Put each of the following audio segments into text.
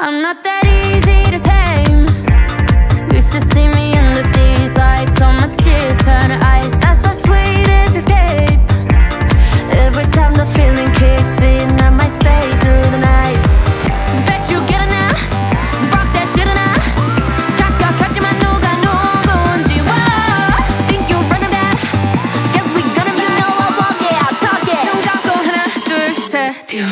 I'm not that easy to tame. You should see me under these lights. All my tears turn to ice. That's the sweetest escape. Every time the feeling kicks in, I might stay through the night. Bet you get it now. Rock that, didn't I? 자꾸 터지만 누가 누군지. Whoa. Think you're running that? Guess we got him. You know I walk it, I'll talk it. 눈 감고 하나, 둘, 셋, 뛰어.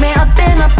me apenas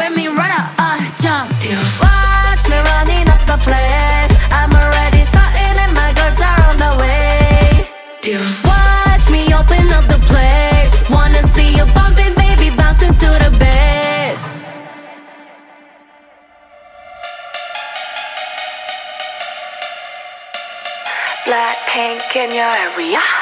Black pink in your area.